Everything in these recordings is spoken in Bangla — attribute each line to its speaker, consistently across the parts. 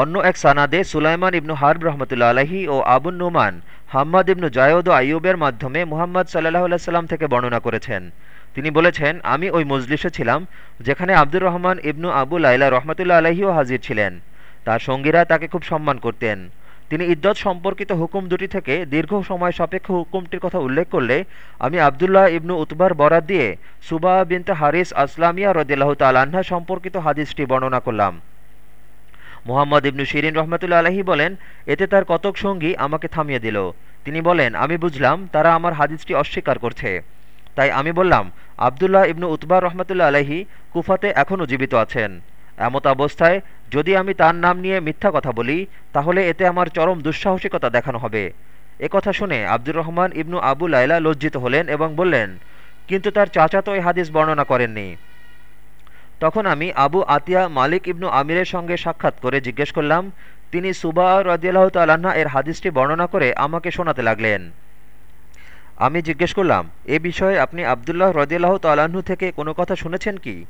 Speaker 1: অন্য এক সানাদে সুলাইমান ইবনু হারব রহমতুল্লা আলহি ও আবুন নুমান, হাম্মাদ ইবনু জায়দ ও আইয়ুবের মাধ্যমে মুহাম্মদ সাল্লাহ সাল্লাম থেকে বর্ণনা করেছেন। তিনি বলেছেন, আমি ওই মজলিসে ছিলাম, যেখানে আব্দুর রহমান ইবনু আবু লাইলা রহমতুল্লা আলহিও হাজির ছিলেন। তার সঙ্গীরা তাকে খুব সম্মান করতেন। তিনি ইদ্যত সম্পর্কিত হুকুম দুটি থেকে দীর্ঘ সময় সাপেক্ষ হুকুমটির কথা উল্লেখ করলে, আমি আবদুল্লাহ ইবনু উতবার বরাদ দিয়ে সুবা বিনতে হারিস আসলামিয়া রদিল্লাহ তালাহা সম্পর্কিত হাদিসটি বর্ণনা করলাম। মোহাম্মদ ইবনু শিরিন রহমতুল্লা আলহি বলেন, এতে তার কতক সঙ্গী আমাকে থামিয়ে দিল। তিনি বলেন, আমি বুঝলাম তারা আমার হাদিসটি অস্বীকার করছে। তাই আমি বললাম, আবদুল্লাহ ইবনু উতবা রহমতুল্লা আলহি কুফাতে এখনও জীবিত আছেন। এমত অবস্থায় যদি আমি তার নাম নিয়ে মিথ্যা কথা বলি, তাহলে এতে আমার চরম দুঃসাহসিকতা দেখানো হবে। এ কথা শুনে আব্দুর রহমান ইবনু আবু লাইলা লজ্জিত হলেন এবং বললেন, কিন্তু তার চাচা তো এই হাদিস বর্ণনা করেননি। তখন আমি আবু আতিয়া মালিক ইবনু আমিরের সঙ্গে সাক্ষাৎ করে জিজ্ঞেস করলাম, তিনি সুবা রদিয়াল্লাহ তাল্লাহা এর হাদিসটি বর্ণনা করে আমাকে শোনাতে লাগলেন। আমি জিজ্ঞেস করলাম, এ বিষয়ে আপনি আবদুল্লাহ রদিয়াল্লাহ তাল্লাহ্ন থেকে কোনো কথা শুনেছেন কি?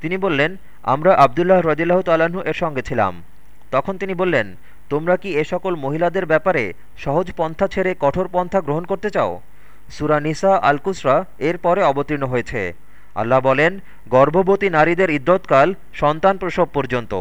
Speaker 1: তিনি বললেন, আমরা আবদুল্লাহ রদিল্লাহ তাল্লাহ্ন এর সঙ্গে ছিলাম। তখন তিনি বললেন, তোমরা কি এ সকল মহিলাদের ব্যাপারে সহজ পন্থা ছেড়ে কঠোর পন্থা গ্রহণ করতে চাও? সুরা নিসা আলকুসরা এর পরে অবতীর্ণ হয়েছে। আল্লাহ বলেন গর্ভবতী নারীদের ইদ্যৎকাল সন্তান প্রসব পর্যন্ত।